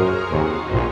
Música